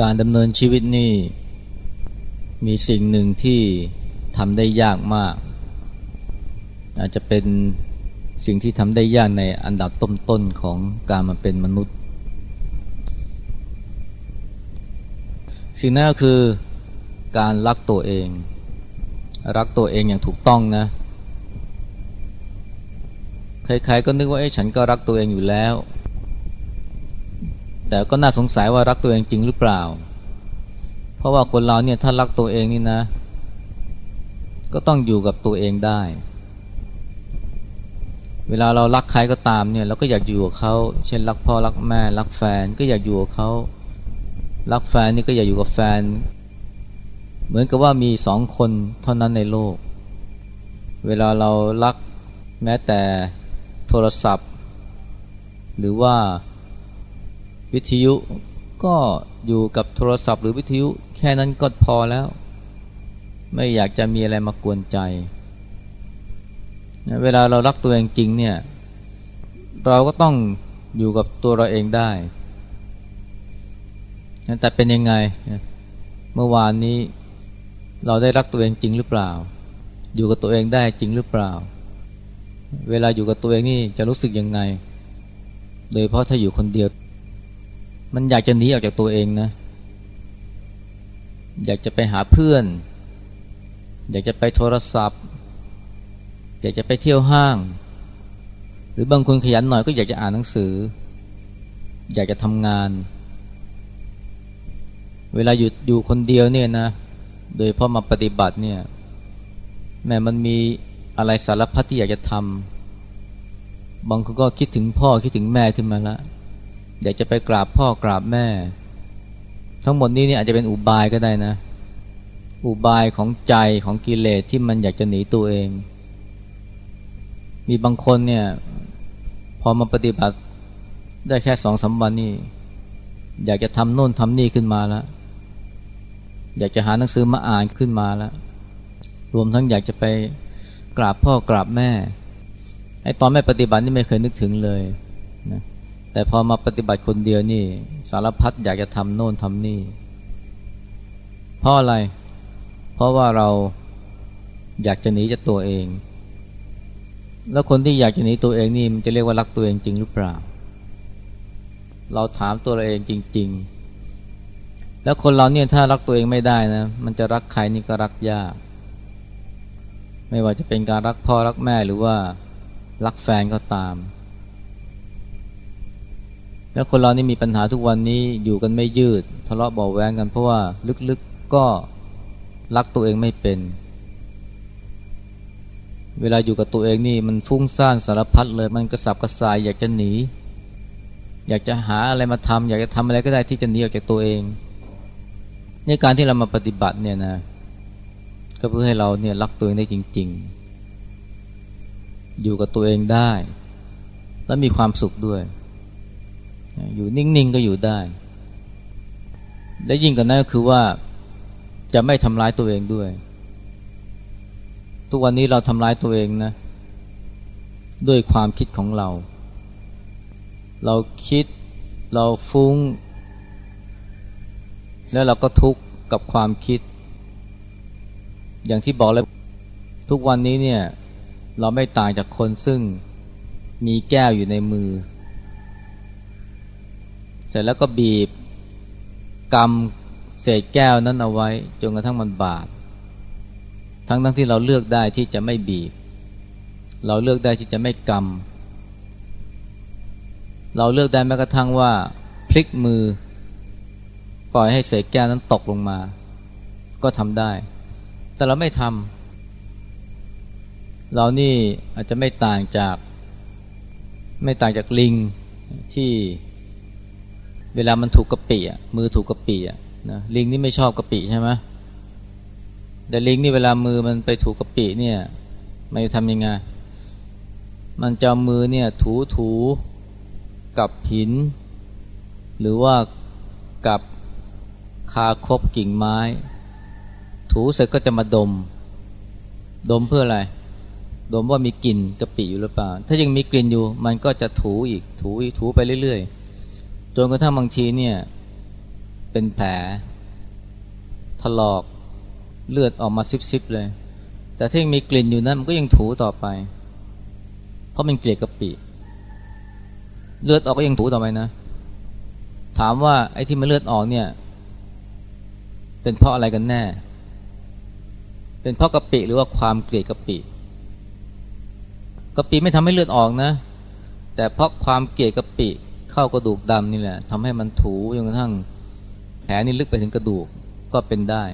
การดำเนินชีวิตนี่มีสิ่งหนึ่งที่ทำได้ยากมาก อาจจะเป็นสิ่งที่ทำได้ยากในอันดับต้นๆของการมาเป็นมนุษย์ สิ่งนั้นก็คือการรักตัวเอง รักตัวเองอย่างถูกต้องนะใครๆก็นึกว่าไอ้ฉันก็รักตัวเองอยู่แล้ว แต่ก็น่าสงสัยว่ารักตัวเองจริงหรือเปล่า เพราะว่าคนเราเนี่ยถ้ารักตัวเองนี่นะ ก็ต้องอยู่กับตัวเองได้ เวลาเรารักใครก็ตามเนี่ยเราก็อยากอยู่กับเขาเช่นรักพ่อรักแม่รักแฟนก็อยากอยู่กับเขารักแฟนนี่ก็อยากอยู่กับแฟน เหมือนกับว่ามีสองคนเท่านั้นในโลก เวลาเรารักแม้แต่โทรศัพท์ หรือว่า วิทยุก็อยู่กับโทรศัพท์หรือวิทยุ แค่นั้นก็พอแล้ว ไม่อยากจะมีอะไรมากวนใจ เวลาเรารักตัวเองจริงเนี่ยเราก็ต้องอยู่กับตัวเราเองได้ แต่เป็นยังไง เมื่อวานนี้เราได้รักตัวเองจริงหรือเปล่า อยู่กับตัวเองได้จริงหรือเปล่า เวลาอยู่กับตัวเองนี่จะรู้สึกยังไง โดยเพราะถ้าอยู่คนเดียว มันอยากจะหนีออกจากตัวเองนะ อยากจะไปหาเพื่อน อยากจะไปโทรศัพท์ อยากจะไปเที่ยวห้าง หรือบางคนขยันหน่อยก็อยากจะอ่านหนังสือ อยากจะทำงาน เวลาอยู่อยู่คนเดียวเนี่ยนะ โดยพอมาปฏิบัติเนี่ยแม้มันมีอะไรสารพัดที่อยากจะทำบางคนก็คิดถึงพ่อคิดถึงแม่ขึ้นมาแล้ว อยากจะไปกราบพ่อกราบแม่ ทั้งหมดนี้เนี่ยอาจจะเป็นอุบายก็ได้นะ อุบายของใจของกิเลสที่มันอยากจะหนีตัวเอง มีบางคนเนี่ย พอมาปฏิบัติได้แค่สองสาวันนี่อยากจะทำโน่นทำนี่ขึ้นมาแล้วอยากจะหาหนังสือมาอ่านขึ้นมาแล้วรวมทั้งอยากจะไปกราบพ่อกราบแม่ไอ้ตอนไม่ปฏิบัตินี่ไม่เคยนึกถึงเลย แต่พอมาปฏิบัติคนเดียวนี่ สารพัดอยากจะทำโน่นทำนี่ เพราะอะไร เพราะว่าเราอยากจะหนีจากตัวเอง แล้วคนที่อยากจะหนีตัวเองนี่มันจะเรียกว่ารักตัวเองจริงหรือเปล่า เราถามตัวเราเองจริง ๆ แล้วคนเราเนี่ยถ้ารักตัวเองไม่ได้นะ มันจะรักใครนี่ก็รักยาก ไม่ว่าจะเป็นการรักพ่อรักแม่หรือว่ารักแฟนก็ตาม แล้วคนเรานี่มีปัญหาทุกวันนี้อยู่กันไม่ยืด ทะเลาะเบาแวงกันเพราะว่าลึกๆก็รักตัวเองไม่เป็น เวลาอยู่กับตัวเองนี่มันฟุ้งซ่านสารพัดเลย มันกระสับกระส่ายอยากจะหนี อยากจะหาอะไรมาทำอยากจะทำอะไรก็ได้ที่จะหนีออกจากตัวเองในการที่เรามาปฏิบัติเนี่ยนะก็เพื่อให้เราเนี่ยรักตัวเองได้จริง ๆ อยู่กับตัวเองได้ และมีความสุขด้วย อยู่นิ่งๆก็อยู่ได้ และยิ่งกว่านั้นก็คือว่าจะไม่ทำร้ายตัวเองด้วย ทุกวันนี้เราทำร้ายตัวเองนะ ด้วยความคิดของเรา เราคิดเราฟุง้ง แล้วเราก็ทุกข์กับความคิด อย่างที่บอกแล้วทุกวันนี้เนี่ย เราไม่ต่างจากคนซึ่งมีแก้วอยู่ในมือ สร็จแล้วก็บีบกำเศษแก้วนั้นเอาไว้จนกระทั่งมันบาด ทั้งทั้งที่เราเลือกได้ที่จะไม่บีบ เราเลือกได้ที่จะไม่กำเราเลือกได้แม้กระทั่งว่า พลิกมือ ปล่อยให้เศษแก้วนั้นตกลงมา ก็ทำได้ แต่เราไม่ทำเรานี่อาจจะไม่ต่างจาก ไม่ต่างจากลิงที่ เวลามันถูกกระปิอะมือถูกกระปิอะนะลิงนี่ไม่ชอบกระปิใช่ไหมแต่ลิงนี่เวลามือมันไปถูกกระปิเนี่ยมันจะทำยังไง มันจะมือเนี่ยถูถูกับหิน หรือว่ากับคาคบกิ่งไม้ ถูเสร็จก็จะมาดม ดมเพื่ออะไร ดมว่ามีกลิ่นกระปิอยู่หรือเปล่า ถ้ายังมีกลิ่นอยู่ มันก็จะถูอีกถูอีกถูไปเรื่อยๆ จนกระทั่งบางทีเนี่ย เป็นแผลถลอกเลือดออกมาซิบๆเลย แต่ถ้ายังมีกลิ่นอยู่นั้นมันก็ยังถูต่อไป เพราะมันเกลียดกะปิเลือดออกก็ยังถูต่อไปนะ ถามว่าไอ้ที่มันเลือดออกเนี่ย เป็นเพราะอะไรกันแน่ เป็นเพราะกะปิหรือว่าความเกลียดกะปิกะปิไม่ทำให้เลือดออกนะ แต่เพราะความเกลียดกะปิ เข้ากระดูกดำนี่แหละทำให้มันถูจนกระทั่งแผลนี่ลึกไปถึงกระดูกก็เป็นได้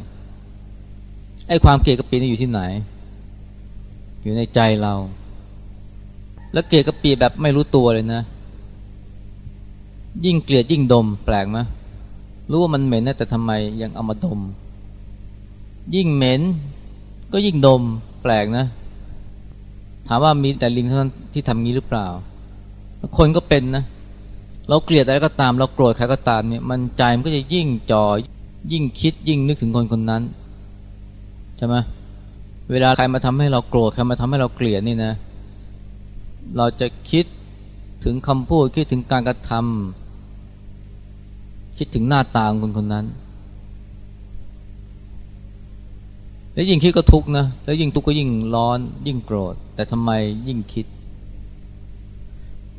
ไอ้ความเกลียดกระปินี่อยู่ที่ไหน อยู่ในใจเรา แล้วเกลียดกระปิแบบไม่รู้ตัวเลยนะ ยิ่งเกลียดยิ่งดม แปลกไหมรู้ว่ามันเหม็นนะแต่ทำไมยังเอามาดม ยิ่งเหม็น ก็ยิ่งดม แปลกนะ ถามว่ามีแต่ลิงเท่านั้นที่ทำงี้หรือเปล่า คนก็เป็นนะ เราเกลียดอะไรก็ตาม เราโกรธใครก็ตามเนี่ยมันใจมันก็จะยิ่งจอยิ่งคิดยิ่งนึกถึงคนคนนั้นใช่ไหมเวลาใครมาทำให้เราโกรธใครมาทำให้เราเกลียดนี่นะ เราจะคิดถึงคำพูดคิดถึงการกระทำคิดถึงหน้าตาของคนคนนั้น แล้วยิ่งคิดก็ทุกข์นะแล้วยิ่งทุกข์ก็ยิ่งร้อน ยิ่งโกรธ แต่ทำไมยิ่งคิด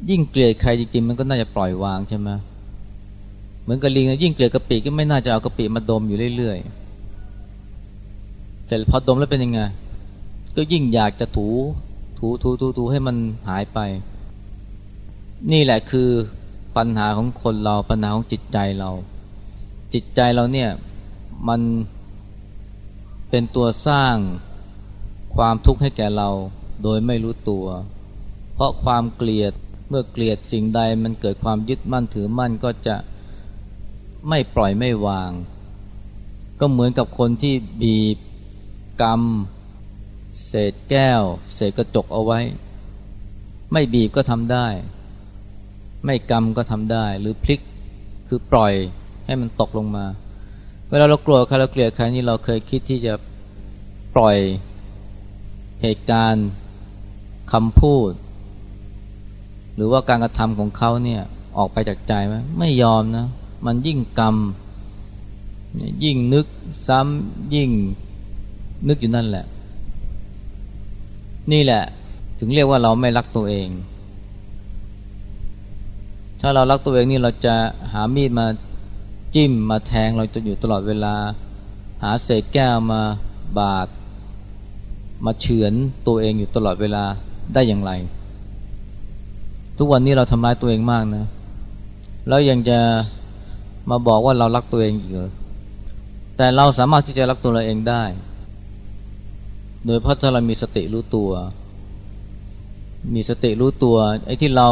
ยิ่งเกลียดใครจริงๆมันก็น่าจะปล่อยวางใช่ไหมเหมือนกับลิงนะยิ่งเกลียดกะปิก็ไม่น่าจะเอากะปิมาดมอยู่เรื่อยๆแต่พอดมแล้วเป็นยังไงก็ยิ่งอยากจะถูถูถูถูถูให้มันหายไป นี่แหละคือปัญหาของคนเราปัญหาของจิตใจเรา จิตใจเราเนี่ยมันเป็นตัวสร้างความทุกข์ให้แก่เราโดยไม่รู้ตัว เพราะความเกลียด เมื่อเกลียดสิ่งใดมันเกิดความยึดมั่นถือมั่นก็จะไม่ปล่อยไม่วาง ก็เหมือนกับคนที่บีบกำเศษแก้ว เศษกระจกเอาไว้ ไม่บีบก็ทำได้ ไม่กำก็ทำได้หรือพลิกคือปล่อยให้มันตกลงมา เวลาเรากลัวใครเราเกลียดใครนี่เราเคยคิดที่จะปล่อยเหตุการณ์คำพูด รือว่าการกระทำของเขาเนี่ยออกไปจากใจไหมไม่ยอมนะ มันยิ่งกรรม ยิ่งนึกซ้ำยิ่งนึกอยู่นั่นแหละ นี่แหละ ถึงเรียกว่าเราไม่รักตัวเอง ถ้าเรารักตัวเองนี่เราจะหามีดมาจิ้มมาแทงเราจะอยู่ตลอดเวลา หาเศษแก้วมาบาดมาเฉือนตัวเองอยู่ตลอดเวลาได้อย่างไร ทุกวันนี้เราทำร้ายตัวเองมากนะ แล้วยังจะมาบอกว่าเรารักตัวเองอีกเหรอแต่เราสามารถที่จะรักตัวเราเองได้ โดยเพราะถ้าเรามีสติรู้ตัว มีสติรู้ตัวไอ้ที่เรา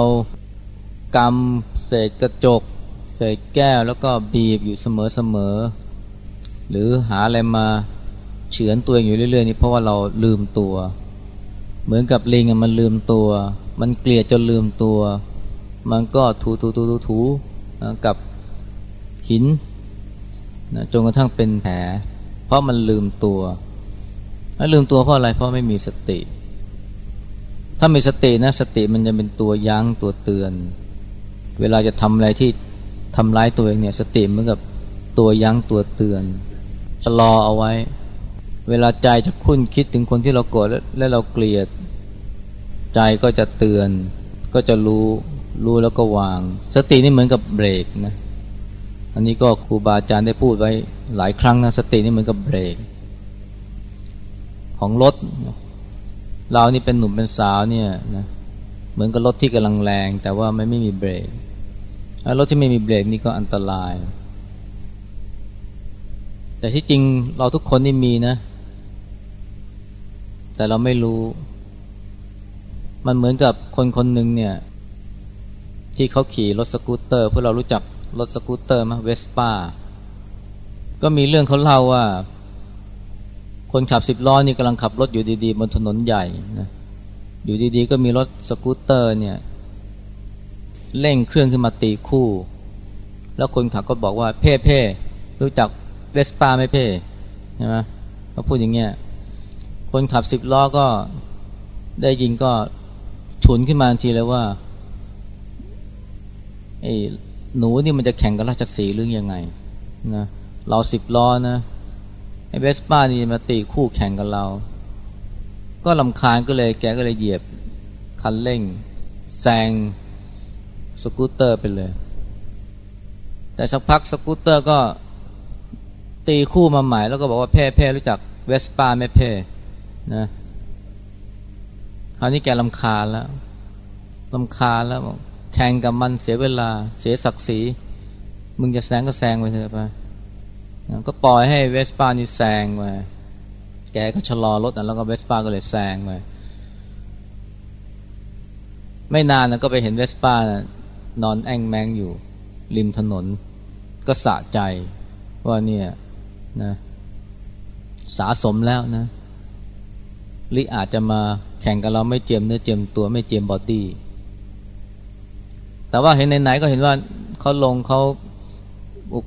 กำเศษกระจกใส่แก้วแล้วก็บีบอยู่เสมอๆหรือหาอะไรมาเฉือนตัวเองอยู่เรื่อยๆนี่เพราะว่าเราลืมตัว เหมือนกับลิงมันลืมตัว มันเกลียดจนลืมตัว มันก็ถูถูถูถูถูกับหินนะจนกระทั่งเป็นแผล เพราะมันลืมตัวแล้วลืมตัวเพราะอะไรเพราะไม่มีสติ ถ้ามีสตินะสติมันจะเป็นตัวยั้งตัวเตือน เวลาจะทำอะไรที่ทำร้ายตัวเองเนี่ยสติเหมือนกับตัวยั้งตัวเตือนชะลอเอาไว้ เวลาใจจะคุ้นคิดถึงคนที่เราโกรธและเราเกลียด ใจก็จะเตือน ก็จะรู้รู้แล้วก็วาง สตินี่เหมือนกับเบรกนะอันนี้ก็ครูบาอาจารย์ได้พูดไว้หลายครั้งนะสตินี่เหมือนกับเบรก ของรถเรานี่เป็นหนุ่มเป็นสาวเนี่ยนะเหมือนกับรถที่กำลังแรง แต่ว่าไม่ไม่มีเบรกรถที่ไม่มีเบรกนี่ก็อันตราย แต่ที่จริงเราทุกคนนี่มีนะ แต่เราไม่รู้ มันเหมือนกับคนคนหนึ่งเนี่ย ที่เขาขี่รถสกูตเตอร์เพื่อเรารู้จักรถสกูตเตอร์มาเวสป้า ก็มีเรื่องเขาเล่าว่า คนขับสิบล้อนี่กำลังขับรถอยู่ดีๆ บนถนนใหญ่นะอยู่ดีๆ ก็มีรถสกูตเตอร์เนี่ยเร่งเครื่องขึ้นมาตีคู่ แล้วคนขับก็บอกว่าเพ่เพ่รู้จักเวสป้าไหมเพ่ใช่ไหมเขาพูดอย่างเงี้ยคนขับสิบล้อก็ได้ยินก็ ฉุนขึ้นมาทีเลยว่าไอ้หนูนี่มันจะแข่งกับราชสีหรือยังไงนะเราสิบล้อนะไอ้เวสป้านี่มาตีคู่แข่งกับเรา ก็ลำคาญก็เลยแกก็เลยเหยียบคันเร่งแซงสกูตเตอร์ไปเลย แต่สักพักสกูตเตอร์ก็ตีคู่มาใหม่แล้วก็บอกว่าเพ่เพ่รู้จักเวสป้าไม่เพ่นะ คราวนี้แกลำคาแล้วลำคาแล้วแข่งกับมันเสียเวลา เสียศักดิ์ศรี มึงจะแซงก็แซงไปเถอะไปก็ปล่อยให้เวสป้านี่แซงไปแกก็ชะลอรถนะแล้วก็เวสป้าก็เลยแซงไปไม่นานนะก็ไปเห็นเวสป้านอนแองแมงอยู่ ริมถนน ก็สะใจว่าเนี่ยนะสาสมแล้วนะลิอาจจะมา แข่งกับเราไม่เจียมเนื้อเจียมตัวไม่เจียม bodyแต่ว่าเห็นไหนๆก็เห็นว่าเขาลงเขา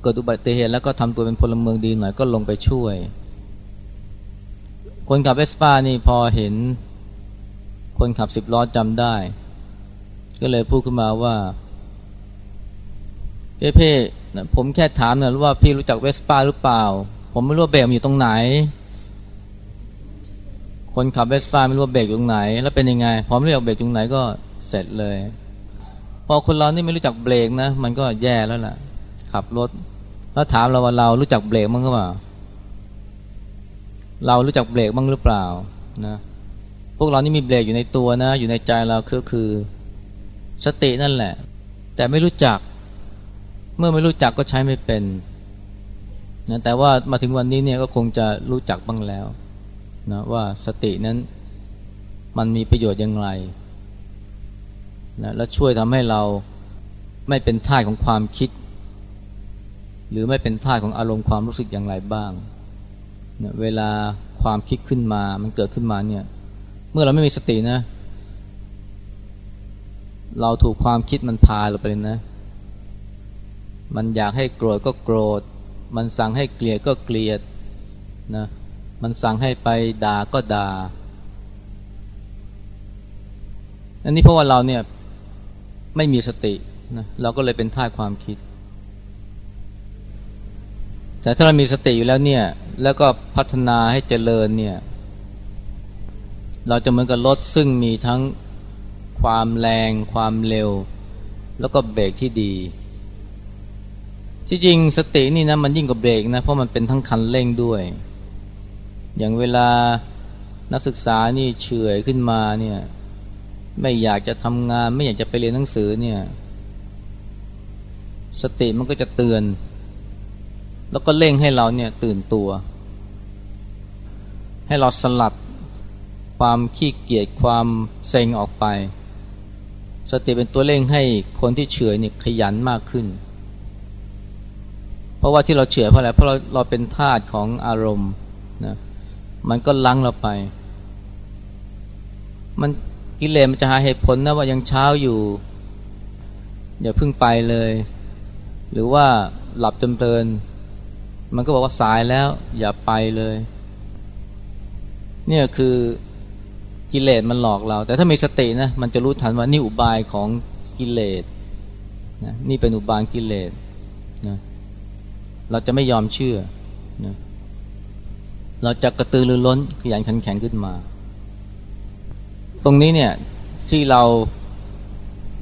เกิดอุบัติเหตุแล้วก็ทำตัวเป็นพลเมืองดีหน่อยก็ลงไปช่วย คนขับเวสป้านี่พอเห็น คนขับสิบล้อจำได้ ก็เลยพูดขึ้นมาว่าเอ้เพ่ผมแค่ถามนะว่าพี่รู้จักเวสป้าหรือเปล่า ผมไม่รู้เบรกอยู่ตรงไหน คนขับเวสป้าไม่รู้เบรกอยู่ตรงไหน แล้วเป็นยังไง พร้อม่รู้เบรกตรงไหนก็เสร็จเลย พอคนเรานี่ไม่รู้จักเบรกนะ มันก็แย่แล้วล่ะ ขับรถ แล้วถามเราว่าเรารู้จักเบรกมั้งหรือเปล่า เรารู้จักเบรกบ้างหรือเปล่านะ พวกเรานี่มีเบรกอยู่ในตัวนะ อยู่ในใจเราคือคือสตินั่นแหละ แต่ไม่รู้จัก เมื่อไม่รู้จักก็ใช้ไม่เป็นนะแต่ว่ามาถึงวันนี้เนี่ยก็คงจะรู้จักบ้างแล้ว นะว่าสตินั้นมันมีประโยชน์อย่างไรนะและช่วยทำให้เราไม่เป็นท่าของความคิด หรือไม่เป็นท่าของอารมณ์ความรู้สึกอย่างไรบ้างนะเวลาความคิดขึ้นมามันเกิดขึ้นมาเนี่ยเมื่อเราไม่มีสตินะ เราถูกความคิดมันพาเราไปเลยนะ มันอยากให้โกรธก็โกรธ มันสั่งให้เกลียดก็เกลียดนะ มันสั่งให้ไปด่าก็ด่าอันนี้เพราะว่าเราเนี่ยไม่มีสตินะเราก็เลยเป็นท่าความคิด แต่ถ้าเรามีสติอยู่แล้วเนี่ย แล้วก็พัฒนาให้เจริญเนี่ย เราจะเหมือนกับรถซึ่งมีทั้งความแรง ความเร็ว แล้วก็เบรกที่ดี ที่จริงสตินี่นะมันยิ่งกว่าเบรกนะ เพราะมันเป็นทั้งคันเร่งด้วย อย่างเวลานักศึกษานี่เฉยขึ้นมาเนี่ยไม่อยากจะทำงาน ไม่อยากจะไปเรียนหนังสือเนี่ย สติมันก็จะเตือน แล้วก็เร่งให้เราเนี่ยตื่นตัว ให้เราสลัดความขี้เกียจความเซ็งออกไป สติเป็นตัวเร่งให้คนที่เฉยเนี่ยขยันมากขึ้น เพราะว่าที่เราเฉื่อยเพราะอะไรเพราะเราเราเป็นทาสของอารมณ์ มันก็ลังเราไป มันกิเลสมันจะหาเหตุผลนะว่ายังเช้าอยู่ อย่าพึ่งไปเลย หรือว่าหลับจนเพลิน มันก็บอกว่าสายแล้ว อย่าไปเลย เนี่ยคือกิเลสมันหลอกเรา แต่ถ้ามีสตินะมันจะรู้ทันว่านี่อุบายของกิเลสนะนี่เป็นอุบายกิเลสนะเราจะไม่ยอมเชื่อนะ เราจะกระตือรือร้นขยันขันแข็งขึ้นมา ตรงนี้เนี่ยที่เรา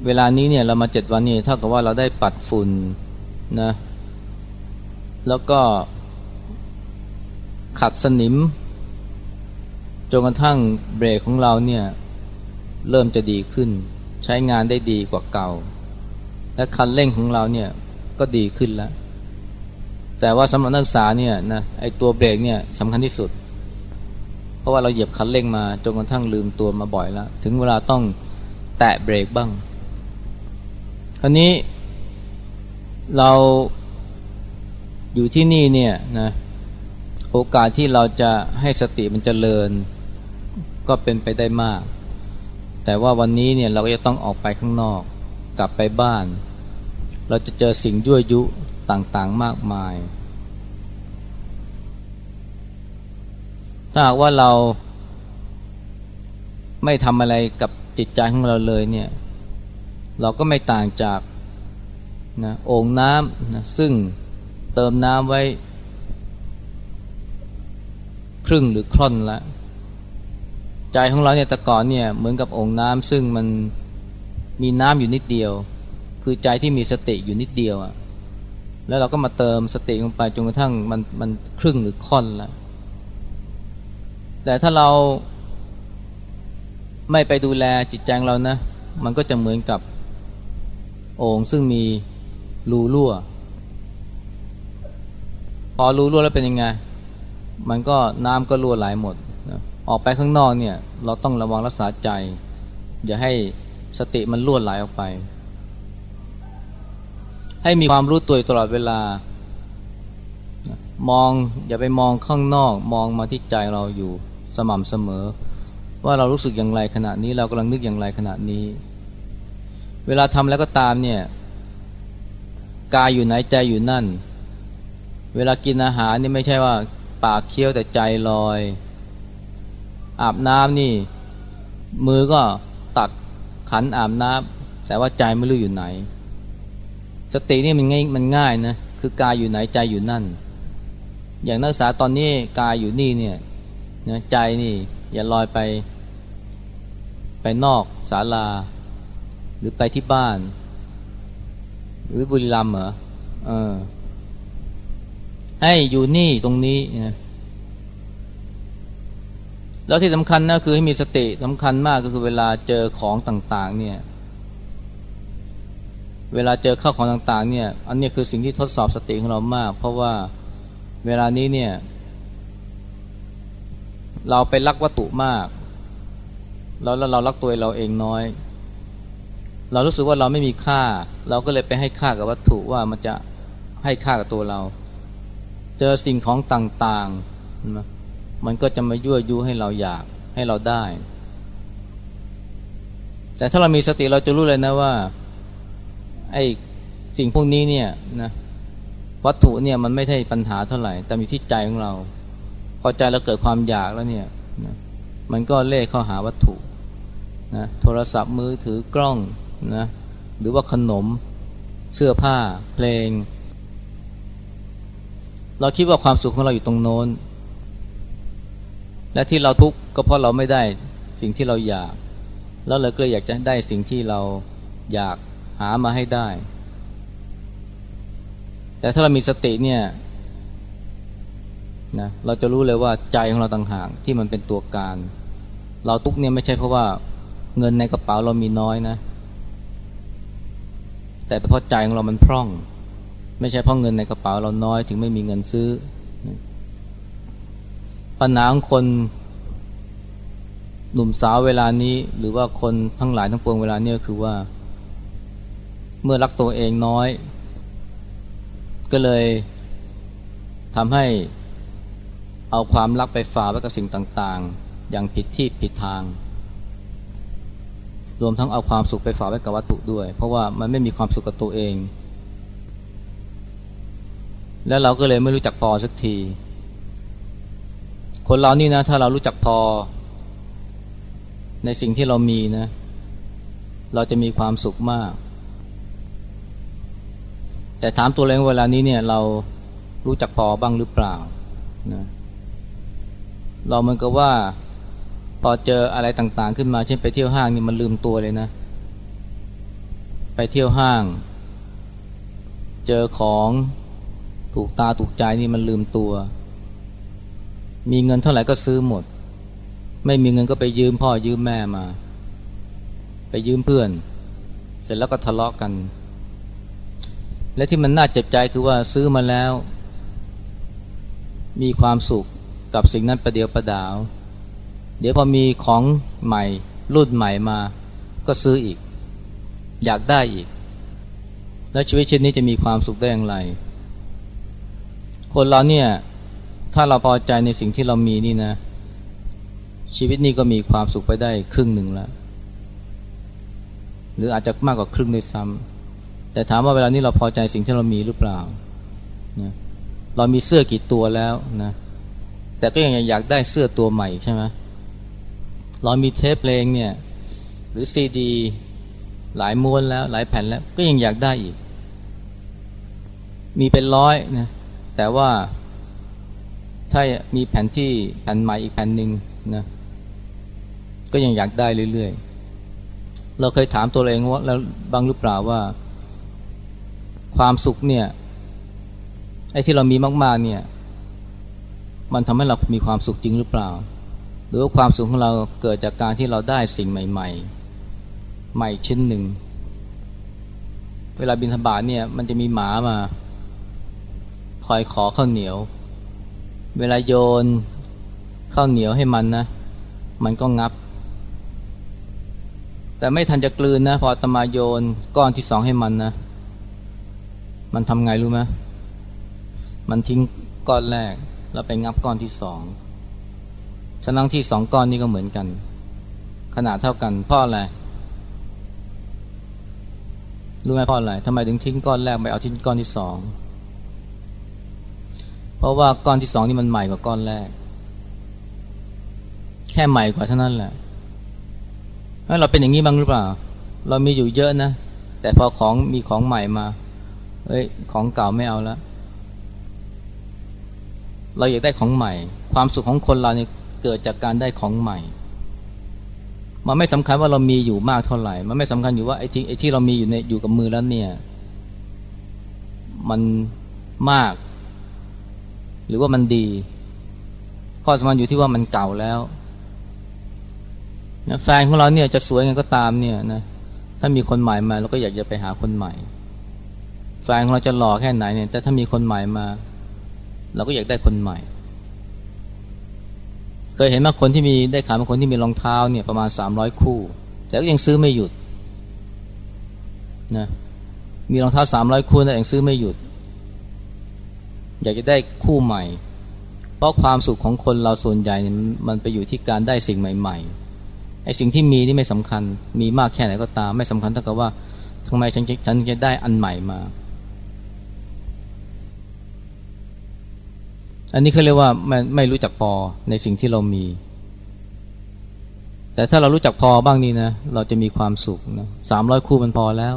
เวลานี้เนี่ยเรามาเจ็ดวันนี้เท่ากับว่าเราได้ปัดฝุ่นนะแล้วก็ขัดสนิมจนกระทั่งเบรกของเราเนี่ยเริ่มจะดีขึ้น ใช้งานได้ดีกว่าเก่า และคันเร่งของเราเนี่ยก็ดีขึ้นแล้ว แต่ว่าสำหรับนักศึกษาเนี่ยนะไอตัวเบรกเนี่ยสำคัญที่สุด เพราะว่าเราเหยียบคันเร่งมาจนกระทั่งลืมตัวมาบ่อยแล้ว ถึงเวลาต้องแตะเบรกบ้างคราวนี้เราอยู่ที่นี่เนี่ยนะโอกาสที่เราจะให้สติมันจเจริญ ก็เป็นไปได้มาก แต่ว่าวันนี้เนี่ยเราก็จะต้องออกไปข้างนอก กลับไปบ้าน เราจะเจอสิ่งยั่วยุ ต่างๆมากมาย ถ้าหากว่าเราไม่ทำอะไรกับจิตใจของเราเลยเนี่ย เราก็ไม่ต่างจากนะโอ่งน้ำนะซึ่งเติมน้ำไว้ ครึ่งหรือคร่อนละใจของเราเนี่ยแต่ก่อนเนี่ยเหมือนกับโอ่งน้ำซึ่งมันมีน้ำอยู่นิดเดียว คือใจที่มีสติอยู่นิดเดียวอะ แล้วเราก็มาเติมสติลงไปจนกระทั่งมันมันครึ่งหรือค่อนแล้วแต่ถ้าเราไม่ไปดูแลจิตใจเรานะ มันก็จะเหมือนกับโอ่งซึ่งมีรูรั่ว พอรูรั่วแล้วเป็นยังไง มันก็น้ำก็รั่วไหลหมดออกไปข้างนอกเนี่ย เราต้องระวังรักษาใจ อย่าให้สติมันรั่วไหลออกไป ให้มีความรู้ตัวตลอดเวลา มองอย่าไปมองข้างนอก มองมาที่ใจเราอยู่สม่ำเสมอ ว่าเรารู้สึกอย่างไรขณะนี้เรากำลังนึกอย่างไรขณะนี้ เวลาทำแล้วก็ตามเนี่ยกายอยู่ไหนใจอยู่นั่น เวลากินอาหารนี่ไม่ใช่ว่าปากเคี้ยวแต่ใจลอย อาบน้ำนี่ มือก็ตักขันอาบน้ำแต่ว่าใจไม่รู้อยู่ไหน สตินี่มันง่ายมันง่ายนะคือกายอยู่ไหนใจอยู่นั่น อย่างนักศึกษาตอนนี้กายอยู่นี่เนี่ยนะใจนี่อย่าลอยไป ไปนอกศาลา หรือไปที่บ้าน หรือบุรีรัมย์เหรอเออให้อยู่นี่ตรงนี้นะแล้วที่สำคัญนะคือให้มีสติสำคัญมากก็คือเวลาเจอของต่าง ๆ เนี่ย เวลาเจอข้าวของต่างๆเนี่ยอันนี้คือสิ่งที่ทดสอบสติของเรามาก เพราะว่าเวลานี้เนี่ยเราไปรักวัตถุมากแล้วแล้วเรารักตัวเราเองน้อย เรารู้สึกว่าเราไม่มีค่า เราก็เลยไปให้ค่ากับวัตถุว่ามันจะให้ค่ากับตัวเรา เจอสิ่งของต่างๆ มันก็จะมายั่วยุให้เราอยากให้เราได้ แต่ถ้าเรามีสติเราจะรู้เลยนะว่า ไอ้สิ่งพวกนี้เนี่ยนะวัตถุเนี่ยมันไม่ใช่ปัญหาเท่าไหร่ แต่มีที่ใจของเรา พอใจเราเกิดความอยากแล้วเนี่ยนะมันก็เล่เข้าหาวัตถุนะโทรศัพท์มือถือกล้องนะหรือว่าขนมเสื้อผ้าเพลง เราคิดว่าความสุขของเราอยู่ตรงโน้น และที่เราทุกข์ก็เพราะเราไม่ได้สิ่งที่เราอยาก แล้วเราก็อยากจะได้สิ่งที่เราอยากามาให้ได้ แต่ถ้าเรามีสติเนี่ยนะเราจะรู้เลยว่าใจของเราต่างหากที่มันเป็นตัวการ เราทุกเนี่ยไม่ใช่เพราะว่าเงินในกระเป๋าเรามีน้อยนะ แต่เพราะใจของเรามันพร่อง ไม่ใช่เพราะเงินในกระเป๋าเราน้อยถึงไม่มีเงินซื้อ ปัญหาของคนหนุ่มสาวเวลานี้หรือว่าคนทั้งหลายทั้งปวงเวลานี้คือว่า เมื่อรักตัวเองน้อย ก็เลยทำให้เอาความรักไปฝากไว้กับสิ่งต่างๆ อย่างผิดที่ผิดทาง รวมทั้งเอาความสุขไปฝากไว้กับวัตถุด้วย เพราะว่ามันไม่มีความสุขกับตัวเอง แล้วเราก็เลยไม่รู้จักพอสักที คนเรานี่นะถ้าเรารู้จักพอ ในสิ่งที่เรามีนะ เราจะมีความสุขมาก แต่ถามตัวเองเวลานี้เนี่ยเรารู้จักพอบ้างหรือเปล่านะเรามันก็ว่าพอเจออะไรต่างๆ ขึ้นมาเช่นไปเที่ยวห้างนี่มันลืมตัวเลยนะ ไปเที่ยวห้าง เจอของถูกตาถูกใจนี่มันลืมตัว มีเงินเท่าไหร่ก็ซื้อหมด ไม่มีเงินก็ไปยืมพ่อยืมแม่มา ไปยืมเพื่อน เสร็จแล้วก็ทะเลาะกกัน และที่มันน่าเจ็บใจคือว่าซื้อมาแล้ว มีความสุขกับสิ่งนั้นประเดียวประดาว เดี๋ยวพอมีของใหม่ รุ่นใหม่มา ก็ซื้ออีก อยากได้อีก แล้วชีวิตชิ้นนี้จะมีความสุขได้อย่างไร คนเราเนี่ย ถ้าเราพอใจในสิ่งที่เรามีนี่นะ ชีวิตนี้ก็มีความสุขไปได้ครึ่งหนึ่งแล้ว หรืออาจจะมากกว่าครึ่งด้วยซ้ำ แต่ถามว่าเวลานี้เราพอใจสิ่งที่เรามีหรือเปล่านะเรามีเสื้อกี่ตัวแล้วนะแต่ก็ยังอยากได้เสื้อตัวใหม่ใช่ไหมเรามีเทปเพลงเนี่ยหรือซีดีหลายม้วนแล้วหลายแผ่นแล้วก็ยังอยากได้อีก มีเป็นร้อยนะแต่ว่าถ้ามีแผ่นที่แผ่นใหม่อีกแผ่นหนึ่งนะก็ยังอยากได้เรื่อยๆ เราเคยถามตัวเองว่าแล้วบางหรือเปล่าว่า ความสุขเนี่ยไอ้ที่เรามีมาก ๆ เนี่ย มันทำให้เรามีความสุขจริงหรือเปล่า หรือว่าความสุขของเราเกิดจากการที่เราได้สิ่งใหม่ ๆ ใหม่ชิ้นหนึ่ง เวลาบินธบาตเนี่ยมันจะมีหมามาคอยขอข้าวเหนียว เวลาโยนข้าวเหนียวให้มันนะ มันก็งับ แต่ไม่ทันจะกลืนนะ พอตมาโยนก้อนที่สองให้มันนะ มันทำไงรู้ไหมมันทิ้งก้อนแรกแล้วไปงับก้อนที่สองฉะนั้นที่สองก้อนนี้ก็เหมือนกัน ขนาดเท่ากันเพราะอะไรรู้ไหมเพราะอะไรทำไมถึงทิ้งก้อนแรกไปเอาทิ้งก้อนที่สองเพราะว่าก้อนที่สองนี่มันใหม่กว่าก้อนแรก แค่ใหม่กว่าเท่านั้นแหละเราเป็นอย่างนี้บ้างหรือเปล่า เรามีอยู่เยอะนะ แต่พอของมีของใหม่มา เอ้ยของเก่าไม่เอาแล้วเราอยากได้ของใหม่ ความสุขของคนเราเนี่ยเกิดจากการได้ของใหม่ มันไม่สำคัญว่าเรามีอยู่มากเท่าไหร่ มันไม่สำคัญอยู่ว่าไอ้ที่ไอ้ที่เรามีอยู่ในอยู่กับมือแล้วเนี่ย มันมาก หรือว่ามันดีข้อสำคัญอยู่ที่ว่ามันเก่าแล้วนะแฟนของเราเนี่ยจะสวยไงก็ตามเนี่ยนะถ้ามีคนใหม่มาเราก็อยากจะไปหาคนใหม่ แฟนของเราจะหล่อแค่ไหนเนี่ย แต่ถ้ามีคนใหม่มา เราก็อยากได้คนใหม่ เคยเห็นมาคนที่มีได้ขาวมาคนที่มีรองเท้าเนี่ยประมาณสามร้อยคู่ แต่ก็ยังซื้อไม่หยุดนะมีรองเท้าสามร้อยคู่แต่ยังซื้อไม่หยุด อยากจะได้คู่ใหม่ เพราะความสุขของคนเราส่วนใหญ่เนี่ยมันไปอยู่ที่การได้สิ่งใหม่ ๆไอ้สิ่งที่มีนี่ไม่สำคัญ มีมากแค่ไหนก็ตาม ไม่สำคัญเท่ากับว่าทำไมฉันฉันจะได้อันใหม่มา อันนี้เขาเรียกว่าไม่ไม่รู้จักพอในสิ่งที่เรามี แต่ถ้าเรารู้จักพอบ้างนี่นะ เราจะมีความสุขนะสามร้อยคู่มันพอแล้ว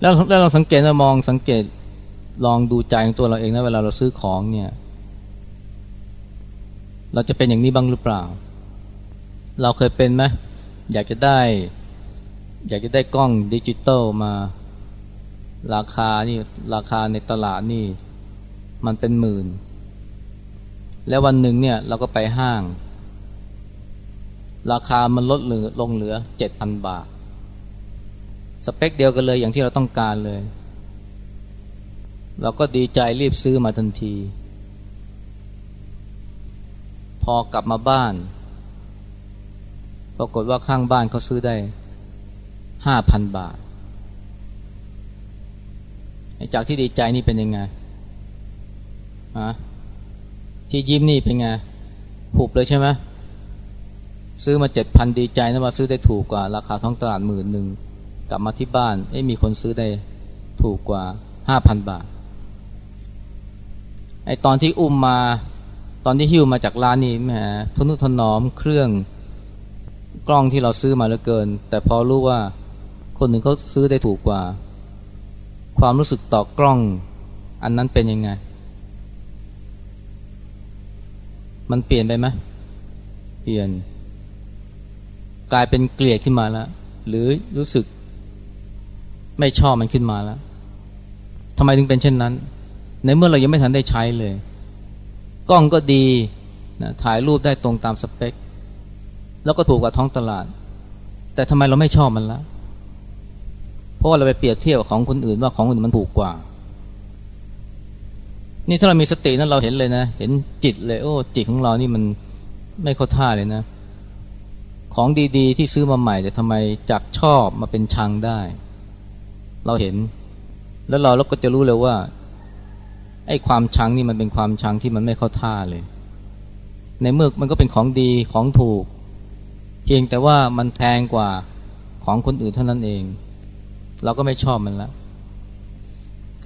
แล้วแล้วเราสังเกตนะมองสังเกตลองดูใจของตัวเราเองนะเวลาเราซื้อของเนี่ย เราจะเป็นอย่างนี้บ้างหรือเปล่า เราเคยเป็นไหมอยากจะได้ อยากจะได้กล้องดิจิตอลมา ราคานี่ราคาในตลาดนี่ มันเป็นหมื่น แล้ววันหนึ่งเนี่ยเราก็ไปห้าง ราคามันลดเหลือลงเหลือเจ็ดพันบาท สเปคเดียวกันเลยอย่างที่เราต้องการเลย เราก็ดีใจรีบซื้อมาทันที พอกลับมาบ้าน ปรากฏว่าข้างบ้านเขาซื้อได้ห้าพันบาทจากที่ดีใจนี่เป็นยังไงะที่ยิ้มนี่เป็นไงผูกเลยใช่ไหมซื้อมาเจ็ดพันดีใจนะว่าซื้อได้ถูกกว่า ราคาท้องตลาดหมื่นหนึ่งกลับมาที่บ้านเอ้มีคนซื้อได้ถูกกว่าห้าพันบาทไอตอนที่อุ้มมาตอนที่หิ้วมาจากร้านนี่แหมทนุถนอมเครื่องกล้องที่เราซื้อมาเหลือเกิน แต่พอรู้ว่าคนหนึ่งเขาซื้อได้ถูกกว่า ความรู้สึกต่อกล้อง อันนั้นเป็นยังไง มันเปลี่ยนไปไหมเปลี่ยน กลายเป็นเกลียดขึ้นมาแล้ว หรือรู้สึกไม่ชอบมันขึ้นมาแล้วทำไมถึงเป็นเช่นนั้น ในเมื่อเรายังไม่ทันได้ใช้เลย กล้องก็ดีนะถ่ายรูปได้ตรงตามสเปค แล้วก็ถูกกว่าท้องตลาด แต่ทำไมเราไม่ชอบมันละเพราะว่าเราไปเปรียบเทียบของคนอื่นว่าของอื่นมันถูกกว่า นี่ถ้าเรามีสตินั้นเราเห็นเลยนะ เห็นจิตเลย โอ้ จิตของเรานี่มันไม่เข้าท่าเลยนะ ของดีๆ ที่ซื้อมาใหม่แต่ทำไมจากชอบมาเป็นชังได้ เราเห็น แล้วเราเราก็จะรู้เลยว่า ไอ้ความชังนี่มันเป็นความชังที่มันไม่เข้าท่าเลย ในเมื่อมันก็เป็นของดีของถูก เพียงแต่ว่ามันแพงกว่าของคนอื่นเท่านั้นเอง เราก็ไม่ชอบมันแล้ว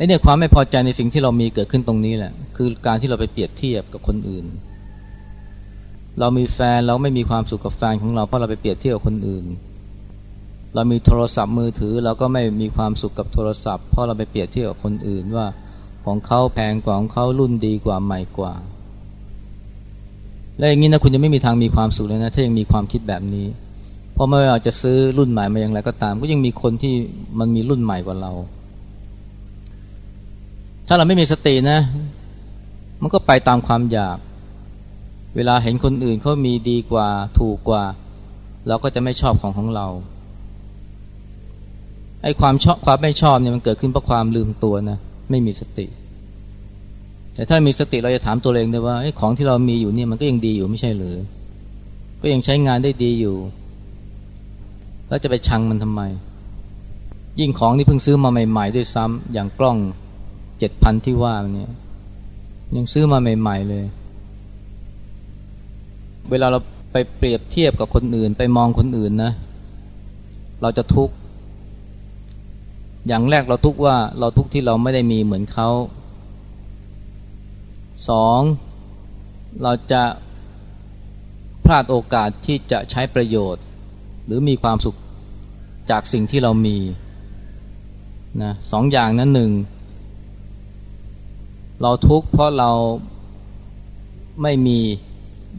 อ้เนี่ยความไม่พอใจในสิ่งที่เรามีเกิดขึ้นตรงนี้แหละ คือการที่เราไปเปรียบเทียบกับคนอื่น เรามีแฟนเราไม่มีความสุขกับแฟนของเราเพราะเราไปเปรียบเทียบกับคนอื่น เรามีโทรศัพท์มือถือเราก็ไม่มีความสุขกับโทรศัพท์เพราะเราไปเปรียบเทียบกับคนอื่นว่าของเขาแพงกว่าของเขารุ่นดีกว่าใหม่กว่า และอย่างนี้นะคุณจะไม่มีทางมีความสุขเลยนะถ้ายังมีความคิดแบบนี้ เพราะไม่ว่าจะซื้อรุ่นใหม่มาอย่างไรก็ตาม ก็ยังมีคนที่มันมีรุ่นใหม่กว่าเรา ถ้าเราไม่มีสตินะ มันก็ไปตามความอยาก เวลาเห็นคนอื่นเขามีดีกว่าถูกกว่า เราก็จะไม่ชอบของของเราไอ้ความชอบความไม่ชอบเนี่ยมันเกิดขึ้นเพราะความลืมตัวนะไม่มีสติ แต่ถ้ามีสติเราจะถามตัวเองได้ว่าของที่เรามีอยู่เนี่ยมันก็ยังดีอยู่ไม่ใช่หรือ ก็ยังใช้งานได้ดีอยู่ แล้วจะไปชังมันทำไม ยิ่งของที่เพิ่งซื้อมาใหม่ ๆ ด้วยซ้ำอย่างกล้อง เจ็ดพันที่ว่าเนี่ยยังซื้อมาใหม่ ๆเลย เวลาเราไปเปรียบเทียบกับคนอื่น ไปมองคนอื่นนะ เราจะทุกข์ อย่างแรกเราทุกข์ว่าเราทุกข์ที่เราไม่ได้มีเหมือนเขาสองเราจะพลาดโอกาสที่จะใช้ประโยชน์ หรือมีความสุขจากสิ่งที่เรามีนะสองอย่างนั้นหนึ่ง เราทุกข์เพราะเราไม่มี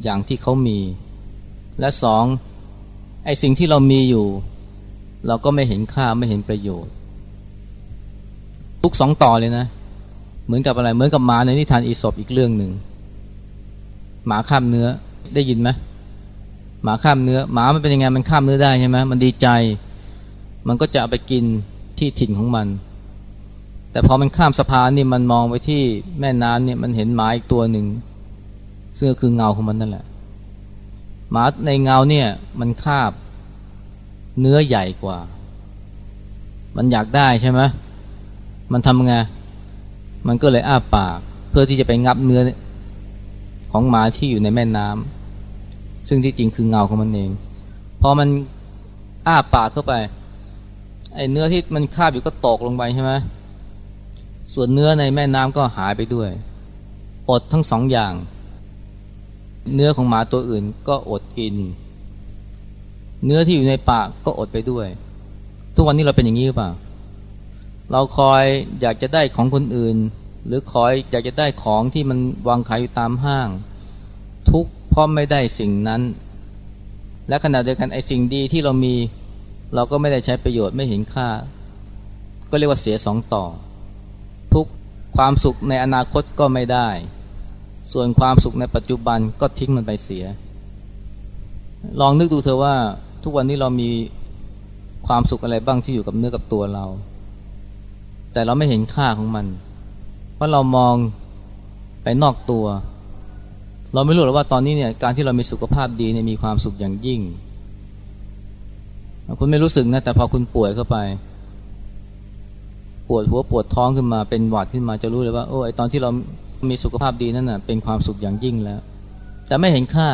อย่างที่เขามี และสองไอ้สิ่งที่เรามีอยู่ เราก็ไม่เห็นค่าไม่เห็นประโยชน์ ทุกสองต่อเลยนะ เหมือนกับอะไรเหมือนกับหมาในนิทานอีสบอีกเรื่องหนึ่งหมาข้ามเนื้อได้ยินไหมหมาข้ามเนื้อ หมามันเป็นยังไงมันข้ามเนื้อได้ใช่ไหมมันดีใจ มันก็จะเอาไปกินที่ถิ่นของมัน แต่พอมันข้ามสะพานนี่มันมองไปที่แม่น้ำเนี่ยมันเห็นหมาอีกตัวหนึ่งซึ่งก็คือเงาของมันนั่นแหละหมาในเงาเนี่ยมันคาบเนื้อใหญ่กว่า มันอยากได้ใช่ไหมมันทำไงมันก็เลยอ้าปาก เพื่อที่จะไปงับเนื้อของหมาที่อยู่ในแม่น้ำซึ่งที่จริงคือเงาของมันเองพอมันอ้าปากเข้าไปไอ้เนื้อที่มันคาบอยู่ก็ตกลงไปใช่ไหม ส่วนเนื้อในแม่น้ำก็หายไปด้วย อดทั้งสองอย่าง เนื้อของหมาตัวอื่นก็อดกิน เนื้อที่อยู่ในปากก็อดไปด้วย ทุกวันนี้เราเป็นอย่างนี้หรือเปล่า เราคอยอยากจะได้ของคนอื่น หรือคอยอยากจะได้ของที่มันวางขายอยู่ตามห้าง ทุกเพราะไม่ได้สิ่งนั้น และขณะเดียวกันไอ้สิ่งดีที่เรามี เราก็ไม่ได้ใช้ประโยชน์ไม่เห็นค่า ก็เรียกว่าเสียสองต่อ ความสุขในอนาคตก็ไม่ได้ ส่วนความสุขในปัจจุบันก็ทิ้งมันไปเสีย ลองนึกดูเธอว่าทุกวันนี้เรามีความสุขอะไรบ้างที่อยู่กับเนื้อกับตัวเรา แต่เราไม่เห็นค่าของมัน เพราะเรามองไปนอกตัว เราไม่รู้หรอกว่าตอนนี้เนี่ยการที่เรามีสุขภาพดีเนี่ยมีความสุขอย่างยิ่ง คุณไม่รู้สึกนะแต่พอคุณป่วยเข้าไป ปวดหัวปวดท้องขึ้นมาเป็นหวัดขึ้นมาจะรู้เลยว่าโอ้ไอตอนที่เรามีสุขภาพดีนั่นน่ะเป็นความสุขอย่างยิ่งแล้ว แต่ไม่เห็นค่า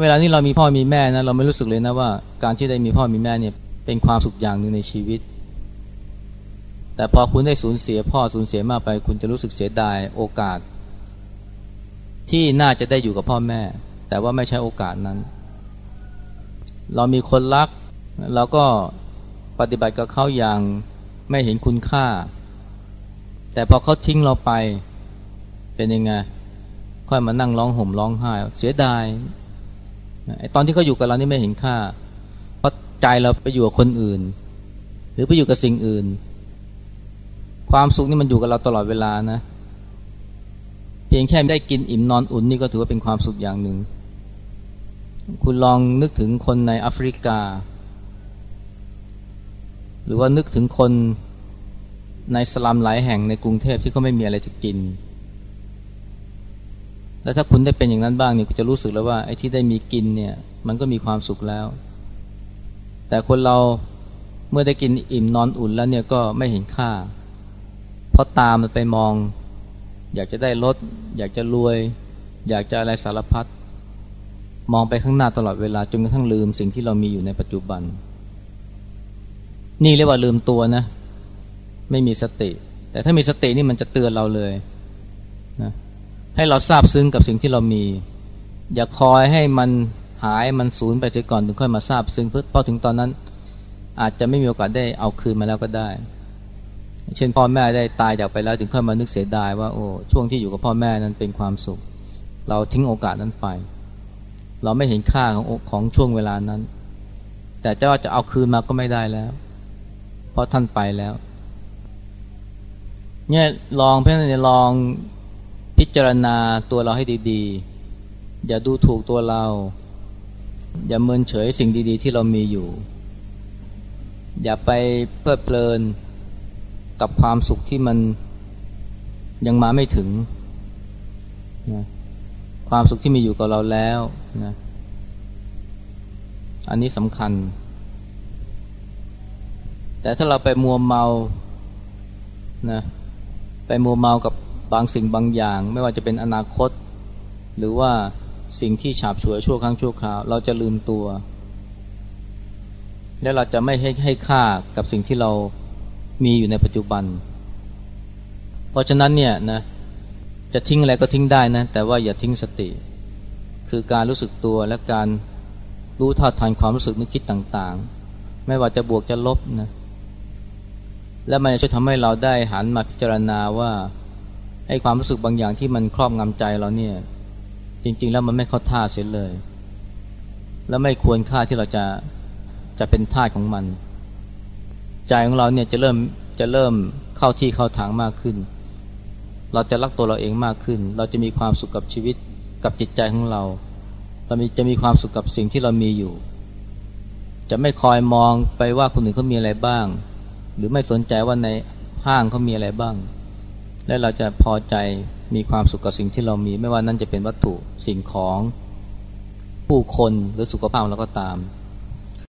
เวลานี้เรามีพ่อมีแม่นะเราไม่รู้สึกเลยนะว่า การที่ได้มีพ่อมีแม่เนี่ยเป็นความสุขอย่างหนึ่งในชีวิต แต่พอคุณได้สูญเสียพ่อสูญเสียมากไป คุณจะรู้สึกเสียดายโอกาส ที่น่าจะได้อยู่กับพ่อแม่ แต่ว่าไม่ใช่โอกาสนั้น เรามีคนรักเราก็ปฏิบัติกับเขาอย่าง ไม่เห็นคุณค่า แต่พอเขาทิ้งเราไป เป็นยังไง ค่อยมานั่งร้องห่มร้องไห้ เสียดายไอ้ตอนที่เขาอยู่กับเรานี่ไม่เห็นค่า เพราะใจเราไปอยู่กับคนอื่น หรือไปอยู่กับสิ่งอื่น ความสุขนี่มันอยู่กับเราตลอดเวลานะ เพียงแค่ได้กินอิ่มนอนอุ่นนี่ก็ถือว่าเป็นความสุขอย่างหนึ่ง คุณลองนึกถึงคนในแอฟริกา หรือว่านึกถึงคนในสลัมหลายแห่งในกรุงเทพที่เขาไม่มีอะไรจะกิน แล้วถ้าคุณได้เป็นอย่างนั้นบ้างเนี่ยก็จะรู้สึกแล้วว่าไอ้ที่ได้มีกินเนี่ยมันก็มีความสุขแล้ว แต่คนเราเมื่อได้กินอิ่มนอนอุ่นแล้วเนี่ยก็ไม่เห็นค่า เพราะตามันไปมอง อยากจะได้รถอยากจะรวย อยากจะอะไรสารพัดมองไปข้างหน้าตลอดเวลาจนกระทั่งลืมสิ่งที่เรามีอยู่ในปัจจุบัน นี่เรียกว่าลืมตัวนะ ไม่มีสติ แต่ถ้ามีสตินี่มันจะเตือนเราเลยนะให้เราทราบซึ้งกับสิ่งที่เรามี อย่าคอยให้มันหายมันสูญไปเสียก่อนถึงค่อยมาทราบซึ่งเพราะถึงตอนนั้น อาจจะไม่มีโอกาสได้เอาคืนมาแล้วก็ได้ เช่นพ่อแม่ได้ตายจากไปแล้วถึงค่อยมานึกเสียดายว่าโอ้ช่วงที่อยู่กับพ่อแม่นั้นเป็นความสุข เราทิ้งโอกาสนั้นไป เราไม่เห็นค่าของของช่วงเวลานั้น แต่เจ้าจะเอาคืนมาก็ไม่ได้แล้ว เพราะท่านไปแล้ว เนี่ยลองเพื่อนลองพิจารณาตัวเราให้ดีๆ อย่าดูถูกตัวเรา อย่าเมินเฉยสิ่งดีๆ ที่เรามีอยู่ อย่าไปเพลิดเพลินกับความสุขที่มันยังมาไม่ถึงนะความสุขที่มีอยู่กับเราแล้วนะอันนี้สำคัญ แต่ถ้าเราไปมัวเมานะไปมัวเมากับบางสิ่งบางอย่าง ไม่ว่าจะเป็นอนาคต หรือว่าสิ่งที่ฉาบฉวยชั่วครั้งชั่วคราว เราจะลืมตัว และเราจะไม่ให้ให้ค่ากับสิ่งที่เรามีอยู่ในปัจจุบัน เพราะฉะนั้นเนี่ยนะจะทิ้งอะไรก็ทิ้งได้นะ แต่ว่าอย่าทิ้งสติ คือการรู้สึกตัวและการรู้ท่าทันความรู้สึกนึกคิดต่างๆ ไม่ว่าจะบวกจะลบนะ และมันจะช่วยทำให้เราได้หันมาพิจารณาว่าไอ้ความรู้สึกบางอย่างที่มันครอบงำใจเราเนี่ย จริง ๆ แล้วมันไม่เข้าท่าเสียเลย และไม่ควรค่าที่เราจะจะเป็นท่าของมัน ใจของเราเนี่ยจะเริ่มจะเริ่มเข้าที่เข้าทางมากขึ้น เราจะรักตัวเราเองมากขึ้น เราจะมีความสุขกับชีวิตกับจิตใจของเรา เรามีจะมีความสุขกับสิ่งที่เรามีอยู่ จะไม่คอยมองไปว่าคนอื่นเขามีอะไรบ้าง หรือไม่สนใจว่าในห้างเขามีอะไรบ้าง และเราจะพอใจมีความสุขกับสิ่งที่เรามี ไม่ว่านั่นจะเป็นวัตถุสิ่งของผู้คนหรือสุขภาพเราก็ตาม